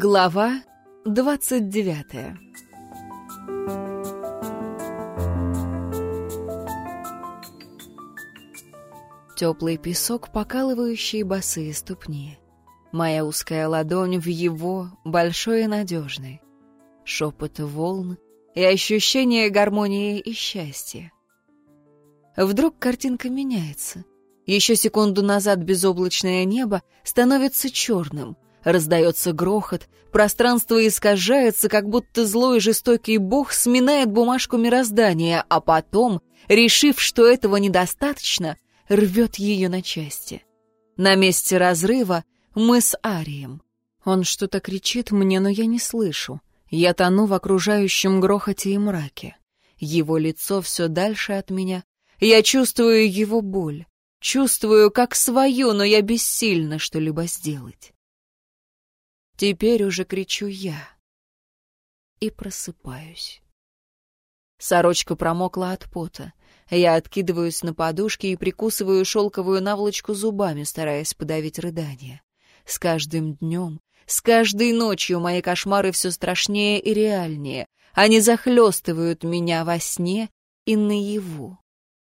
Глава двадцать девятая Теплый песок, покалывающий босые ступни. Моя узкая ладонь в его, большой и надежной. Шепот волн и ощущение гармонии и счастья. Вдруг картинка меняется. Еще секунду назад безоблачное небо становится черным. Раздается грохот, пространство искажается, как будто злой и жестокий бог сминает бумажку мироздания, а потом, решив, что этого недостаточно, рвет ее на части. На месте разрыва мы с Арием. Он что-то кричит мне, но я не слышу. Я тону в окружающем грохоте и мраке. Его лицо все дальше от меня, я чувствую его боль, чувствую как свою, но я бессильна что-либо сделать. Теперь уже кричу я и просыпаюсь. Сорочка промокла от пота. Я откидываюсь на подушке и прикусываю шелковую наволочку зубами, стараясь подавить рыдание. С каждым днем, с каждой ночью мои кошмары все страшнее и реальнее. Они захлестывают меня во сне и наяву.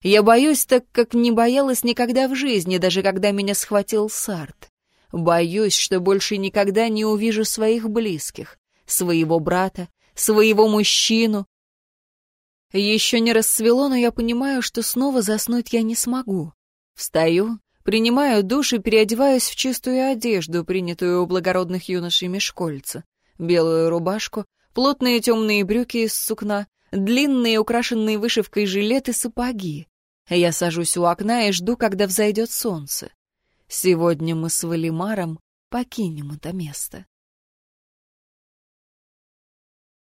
Я боюсь так, как не боялась никогда в жизни, даже когда меня схватил Сарт. Боюсь, что больше никогда не увижу своих близких, своего брата, своего мужчину. Еще не рассвело, но я понимаю, что снова заснуть я не смогу. Встаю, принимаю душ и переодеваюсь в чистую одежду, принятую у благородных юношей Мешкольца. Белую рубашку, плотные темные брюки из сукна, длинные, украшенные вышивкой жилеты, сапоги. Я сажусь у окна и жду, когда взойдет солнце. Сегодня мы с Валимаром покинем это место.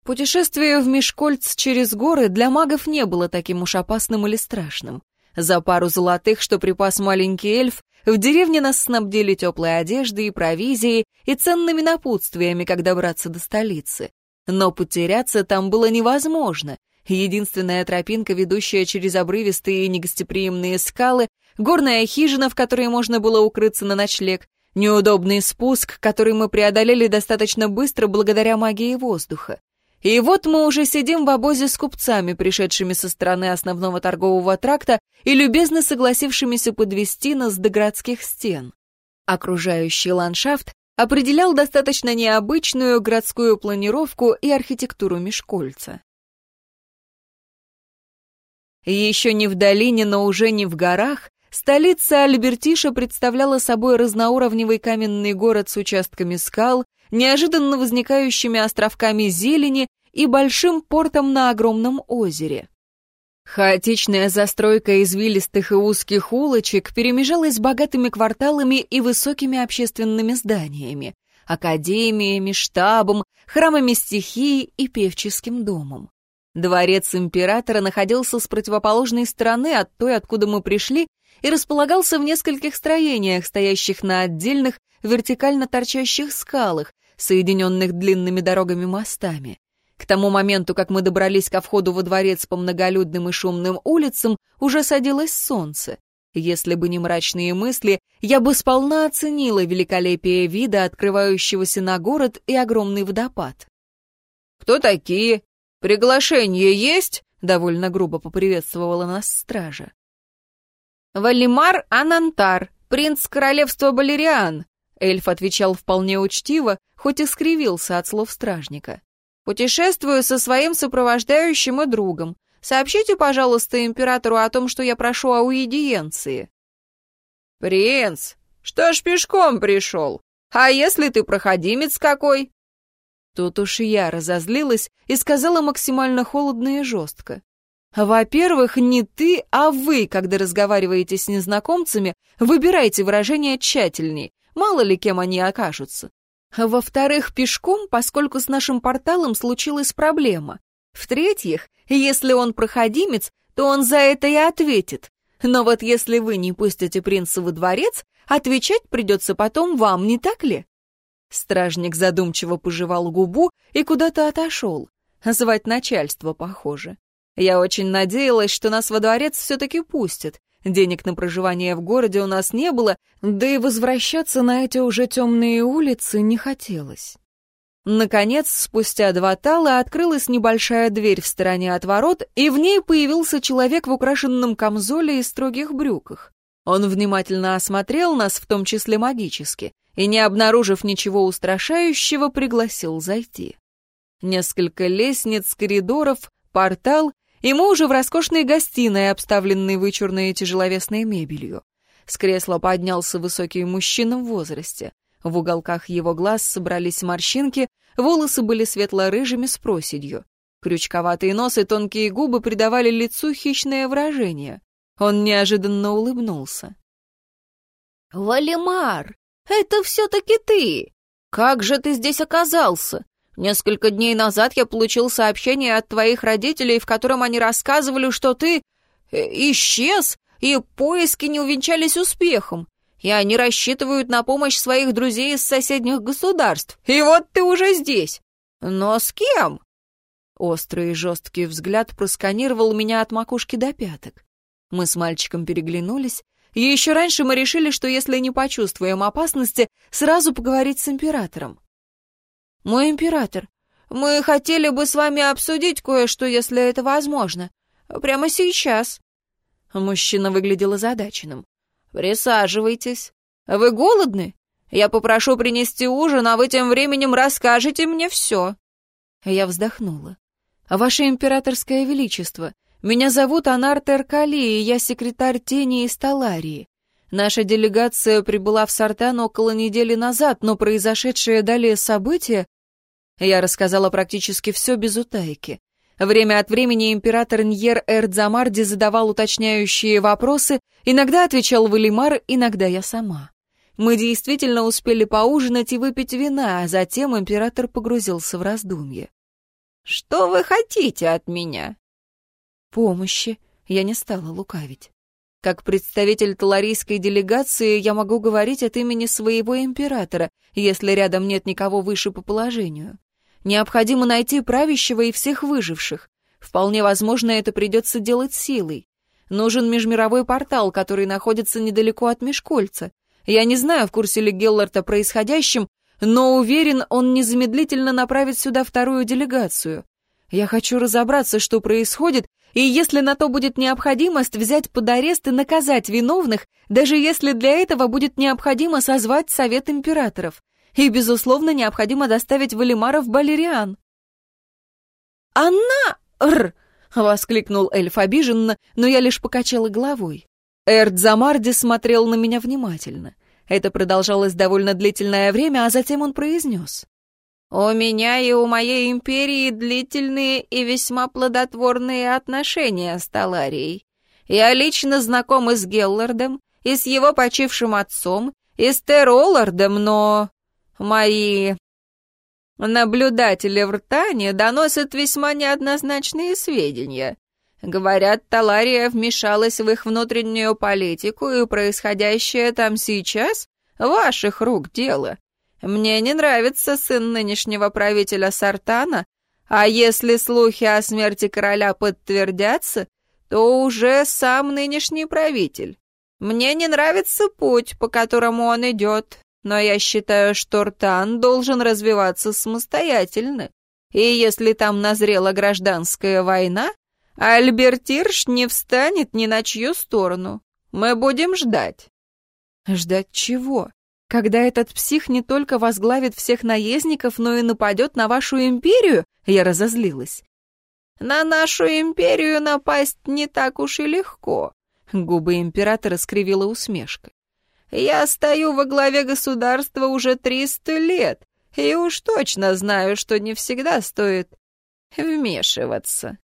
Путешествие в Мешкольц через горы для магов не было таким уж опасным или страшным. За пару золотых, что припас маленький эльф, в деревне нас снабдили теплой одеждой и провизией и ценными напутствиями, как добраться до столицы. Но потеряться там было невозможно. Единственная тропинка, ведущая через обрывистые и негостеприимные скалы, горная хижина, в которой можно было укрыться на ночлег, неудобный спуск, который мы преодолели достаточно быстро благодаря магии воздуха. И вот мы уже сидим в обозе с купцами, пришедшими со стороны основного торгового тракта и любезно согласившимися подвести нас до городских стен. Окружающий ландшафт определял достаточно необычную городскую планировку и архитектуру Мешкольца. Еще не в долине, но уже не в горах, столица Альбертиша представляла собой разноуровневый каменный город с участками скал, неожиданно возникающими островками зелени и большим портом на огромном озере. Хаотичная застройка извилистых и узких улочек перемежалась с богатыми кварталами и высокими общественными зданиями, академиями, штабом, храмами стихии и певческим домом. Дворец императора находился с противоположной стороны от той, откуда мы пришли, и располагался в нескольких строениях, стоящих на отдельных, вертикально торчащих скалах, соединенных длинными дорогами-мостами. К тому моменту, как мы добрались ко входу во дворец по многолюдным и шумным улицам, уже садилось солнце. Если бы не мрачные мысли, я бы сполна оценила великолепие вида, открывающегося на город и огромный водопад. «Кто такие?» «Приглашение есть?» — довольно грубо поприветствовала нас стража. «Валимар Анантар, принц королевства Балериан», — эльф отвечал вполне учтиво, хоть и скривился от слов стражника. «Путешествую со своим сопровождающим и другом. Сообщите, пожалуйста, императору о том, что я прошу аудиенции». «Принц, что ж пешком пришел? А если ты проходимец какой?» Тут уж я разозлилась и сказала максимально холодно и жестко. Во-первых, не ты, а вы, когда разговариваете с незнакомцами, выбирайте выражения тщательней, мало ли кем они окажутся. Во-вторых, пешком, поскольку с нашим порталом случилась проблема. В-третьих, если он проходимец, то он за это и ответит. Но вот если вы не пустите принца во дворец, отвечать придется потом вам, не так ли? Стражник задумчиво пожевал губу и куда-то отошел. Звать начальство, похоже. Я очень надеялась, что нас во дворец все-таки пустят. Денег на проживание в городе у нас не было, да и возвращаться на эти уже темные улицы не хотелось. Наконец, спустя два тала открылась небольшая дверь в стороне от ворот, и в ней появился человек в украшенном камзоле и строгих брюках. Он внимательно осмотрел нас, в том числе магически, и, не обнаружив ничего устрашающего, пригласил зайти. Несколько лестниц, коридоров, портал, и мы уже в роскошной гостиной, обставленной вычурной и тяжеловесной мебелью. С кресла поднялся высокий мужчина в возрасте. В уголках его глаз собрались морщинки, волосы были светло-рыжими с проседью. Крючковатый нос и тонкие губы придавали лицу хищное выражение. Он неожиданно улыбнулся. «Валимар, это все-таки ты! Как же ты здесь оказался? Несколько дней назад я получил сообщение от твоих родителей, в котором они рассказывали, что ты э, исчез, и поиски не увенчались успехом и они рассчитывают на помощь своих друзей из соседних государств. И вот ты уже здесь. Но с кем?» Острый и жесткий взгляд просканировал меня от макушки до пяток. Мы с мальчиком переглянулись, и еще раньше мы решили, что если не почувствуем опасности, сразу поговорить с императором. «Мой император, мы хотели бы с вами обсудить кое-что, если это возможно. Прямо сейчас». Мужчина выглядел озадаченным. «Присаживайтесь. Вы голодны? Я попрошу принести ужин, а вы тем временем расскажете мне все». Я вздохнула. «Ваше императорское величество, меня зовут Анар Теркали, и я секретарь Тени из Таларии. Наша делегация прибыла в Сартан около недели назад, но произошедшее далее событие...» Я рассказала практически все без утайки. Время от времени император Ньер Эрдзамарди задавал уточняющие вопросы, иногда отвечал Валимар, иногда я сама. Мы действительно успели поужинать и выпить вина, а затем император погрузился в раздумье. «Что вы хотите от меня?» «Помощи», — я не стала лукавить. Как представитель таларийской делегации я могу говорить от имени своего императора, если рядом нет никого выше по положению. Необходимо найти правящего и всех выживших. Вполне возможно, это придется делать силой. Нужен межмировой портал, который находится недалеко от Межкольца. Я не знаю, в курсе ли Геллард о происходящем, но уверен, он незамедлительно направит сюда вторую делегацию. Я хочу разобраться, что происходит, и если на то будет необходимость, взять под арест и наказать виновных, даже если для этого будет необходимо созвать Совет Императоров и, безусловно, необходимо доставить Валимара в Балериан. «Она! Р!» — воскликнул эльф обиженно, но я лишь покачала головой. Эрд Замарди смотрел на меня внимательно. Это продолжалось довольно длительное время, а затем он произнес. «У меня и у моей империи длительные и весьма плодотворные отношения с Таларией. Я лично знаком и с Геллардом, и с его почившим отцом, и с Теролардом, но Мои наблюдатели в Ртане доносят весьма неоднозначные сведения. Говорят, Талария вмешалась в их внутреннюю политику, и происходящее там сейчас — ваших рук дело. Мне не нравится сын нынешнего правителя Сартана, а если слухи о смерти короля подтвердятся, то уже сам нынешний правитель. Мне не нравится путь, по которому он идет, но я считаю, что Ртан должен развиваться самостоятельно. И если там назрела гражданская война, Альбертирш не встанет ни на чью сторону. Мы будем ждать». «Ждать чего? Когда этот псих не только возглавит всех наездников, но и нападет на вашу империю?» Я разозлилась. «На нашу империю напасть не так уж и легко», — губы императора скривила усмешка. Я стою во главе государства уже триста лет, и уж точно знаю, что не всегда стоит вмешиваться.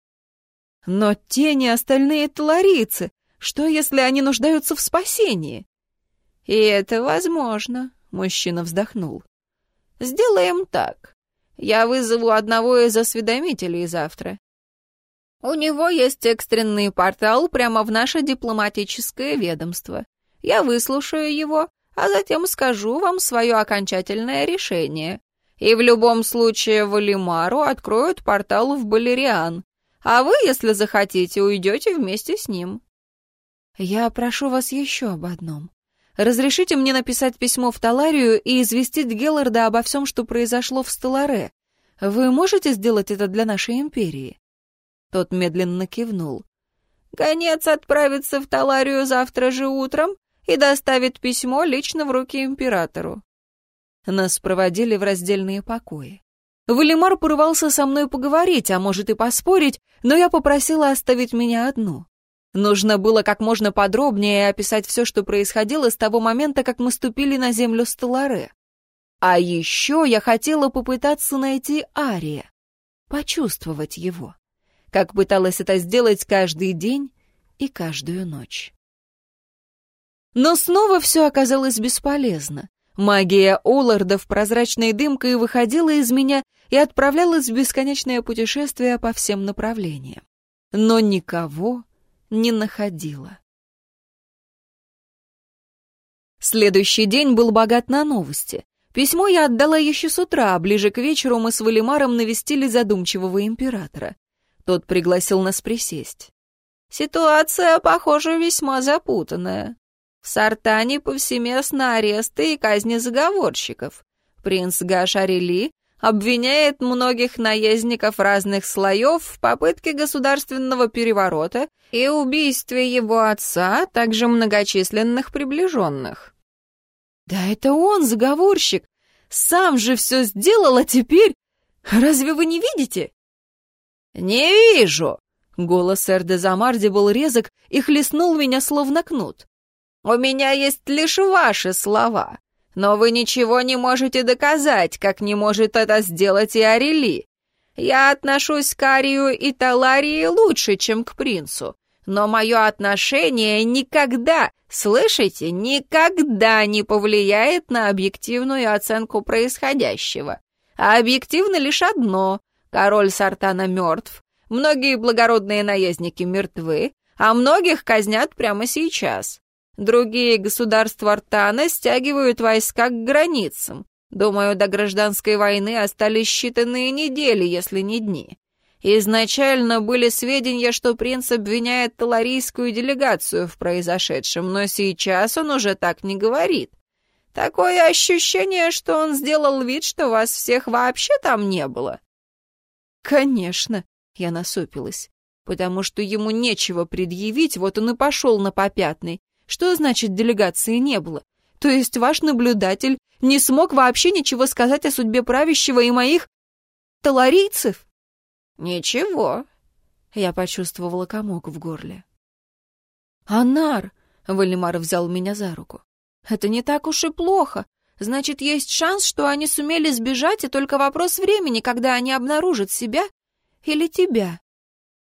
Но тени остальные таларицы, что если они нуждаются в спасении? И это возможно, мужчина вздохнул. Сделаем так. Я вызову одного из осведомителей завтра. У него есть экстренный портал прямо в наше дипломатическое ведомство. Я выслушаю его, а затем скажу вам свое окончательное решение. И в любом случае Валимару откроют портал в Балериан, а вы, если захотите, уйдете вместе с ним. Я прошу вас еще об одном. Разрешите мне написать письмо в Таларию и известить Гелларда обо всем, что произошло в Стелларе. Вы можете сделать это для нашей империи?» Тот медленно кивнул. «Гонец отправится в Таларию завтра же утром и доставит письмо лично в руки императору». Нас проводили в раздельные покои. Валимар порывался со мной поговорить, а может и поспорить, но я попросила оставить меня одну. Нужно было как можно подробнее описать все, что происходило с того момента, как мы ступили на землю Стелларе. А еще я хотела попытаться найти Ария, почувствовать его, как пыталась это сделать каждый день и каждую ночь. Но снова все оказалось бесполезно. Магия Оллардов прозрачной дымкой выходила из меня и отправлялась в бесконечное путешествие по всем направлениям. Но никого не находила. Следующий день был богат на новости. Письмо я отдала еще с утра, а ближе к вечеру мы с Валимаром навестили задумчивого императора. Тот пригласил нас присесть. «Ситуация, похоже, весьма запутанная. В Сартане повсеместно аресты и казни заговорщиков. Принц Гашарели обвиняет многих наездников разных слоев в попытке государственного переворота и убийстве его отца, а также многочисленных приближенных. «Да это он, заговорщик! Сам же все сделал, а теперь... Разве вы не видите?» «Не вижу!» Голос Эрде Замарди был резок и хлестнул меня словно кнут. «У меня есть лишь ваши слова. Но вы ничего не можете доказать, как не может это сделать и Арели. Я отношусь к Арию и Таларии лучше, чем к принцу. Но мое отношение никогда, слышите, никогда не повлияет на объективную оценку происходящего. А объективно лишь одно. Король Сартана мертв, многие благородные наездники мертвы, а многих казнят прямо сейчас. Другие государства Артана стягивают войска к границам. Думаю, до гражданской войны остались считанные недели, если не дни. Изначально были сведения, что принц обвиняет таларийскую делегацию в произошедшем, но сейчас он уже так не говорит. Такое ощущение, что он сделал вид, что вас всех вообще там не было. Конечно, я насупилась, потому что ему нечего предъявить, вот он и пошел на попятный. Что значит делегации не было? То есть ваш наблюдатель не смог вообще ничего сказать о судьбе правящего и моих таларийцев? Ничего. Я почувствовала комок в горле. Анар, Вальмар взял меня за руку. Это не так уж и плохо. Значит, есть шанс, что они сумели сбежать, и только вопрос времени, когда они обнаружат себя или тебя.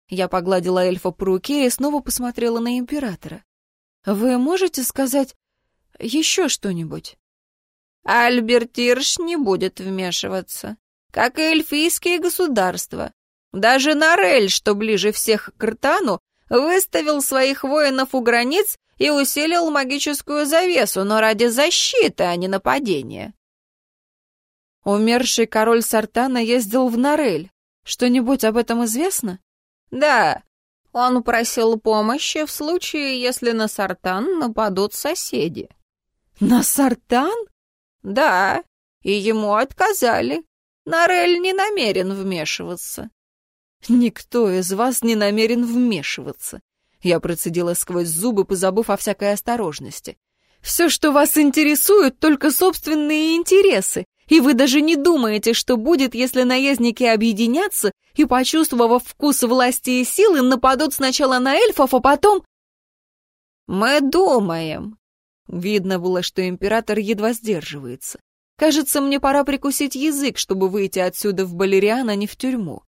Я погладила эльфа по руке и снова посмотрела на императора. Вы можете сказать еще что-нибудь? Альбертирш не будет вмешиваться, как и эльфийские государства. Даже Нарель, что ближе всех к Ртану, выставил своих воинов у границ и усилил магическую завесу, но ради защиты, а не нападения. Умерший король Сартана ездил в Нарель. Что-нибудь об этом известно? Да, он просил помощи в случае, если на Сартан нападут соседи. На Сартан? Да, и ему отказали. Нарель не намерен вмешиваться. Никто из вас не намерен вмешиваться. Я процедила сквозь зубы, позабыв о всякой осторожности. Все, что вас интересует, только собственные интересы, и вы даже не думаете, что будет, если наездники объединятся и, почувствовав вкус власти и силы, нападут сначала на эльфов, а потом... Мы думаем. Видно было, что император едва сдерживается. Кажется, мне пора прикусить язык, чтобы выйти отсюда в Балериан, а не в тюрьму.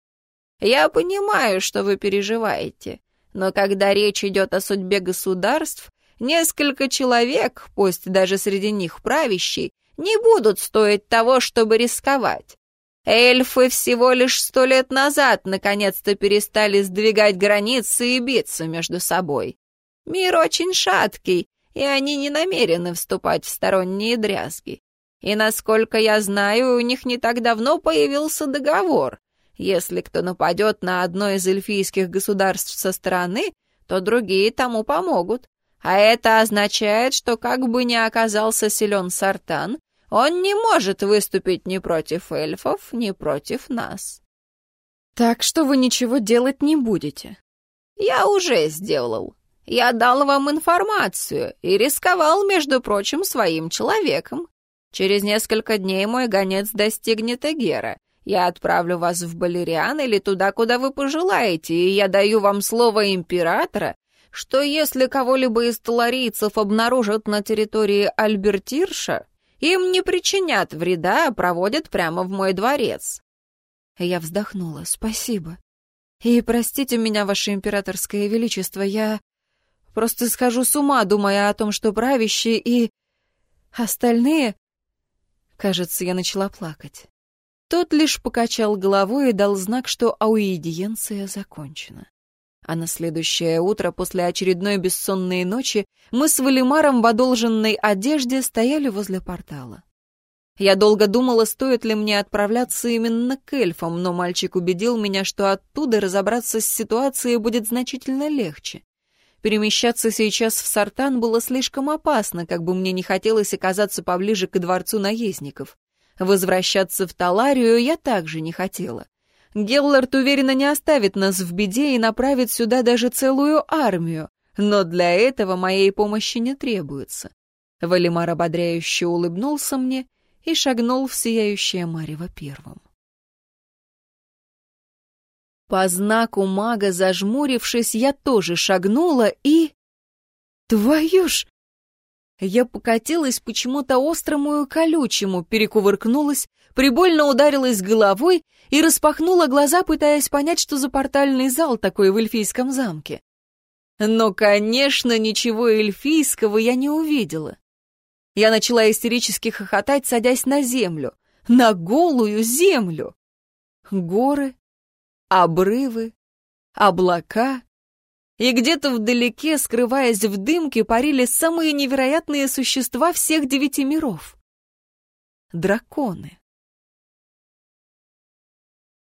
Я понимаю, что вы переживаете, но когда речь идет о судьбе государств, несколько человек, пусть даже среди них правящий, не будут стоить того, чтобы рисковать. Эльфы всего лишь сто лет назад наконец-то перестали сдвигать границы и биться между собой. Мир очень шаткий, и они не намерены вступать в сторонние дрязги. И, насколько я знаю, у них не так давно появился договор. Если кто нападет на одно из эльфийских государств со стороны, то другие тому помогут. А это означает, что как бы ни оказался силен Сартан, он не может выступить ни против эльфов, ни против нас. Так что вы ничего делать не будете? Я уже сделал. Я дал вам информацию и рисковал, между прочим, своим человеком. Через несколько дней мой гонец достигнет Эгера. Я отправлю вас в Балериан или туда, куда вы пожелаете, и я даю вам слово императора, что если кого-либо из таларийцев обнаружат на территории Альбертирша, им не причинят вреда, а проводят прямо в мой дворец». Я вздохнула. «Спасибо. И простите меня, ваше императорское величество, я просто схожу с ума, думая о том, что правящие и... остальные...» Кажется, я начала плакать. Тот лишь покачал головой и дал знак, что аудиенция закончена. А на следующее утро, после очередной бессонной ночи, мы с Валимаром в одолженной одежде стояли возле портала. Я долго думала, стоит ли мне отправляться именно к эльфам, но мальчик убедил меня, что оттуда разобраться с ситуацией будет значительно легче. Перемещаться сейчас в Сартан было слишком опасно, как бы мне не хотелось оказаться поближе к дворцу наездников. Возвращаться в Таларию я также не хотела. Геллард уверенно не оставит нас в беде и направит сюда даже целую армию, но для этого моей помощи не требуется. Валимар ободряюще улыбнулся мне и шагнул в сияющее марево первым. По знаку мага, зажмурившись, я тоже шагнула и... Твою ж! Я покатилась почему-то острому и колючему, перекувыркнулась, прибольно ударилась головой и распахнула глаза, пытаясь понять, что за портальный зал такой в эльфийском замке. Но, конечно, ничего эльфийского я не увидела. Я начала истерически хохотать, садясь на землю. На голую землю! Горы, обрывы, облака. И где-то вдалеке, скрываясь в дымке, парили самые невероятные существа всех девяти миров. Драконы.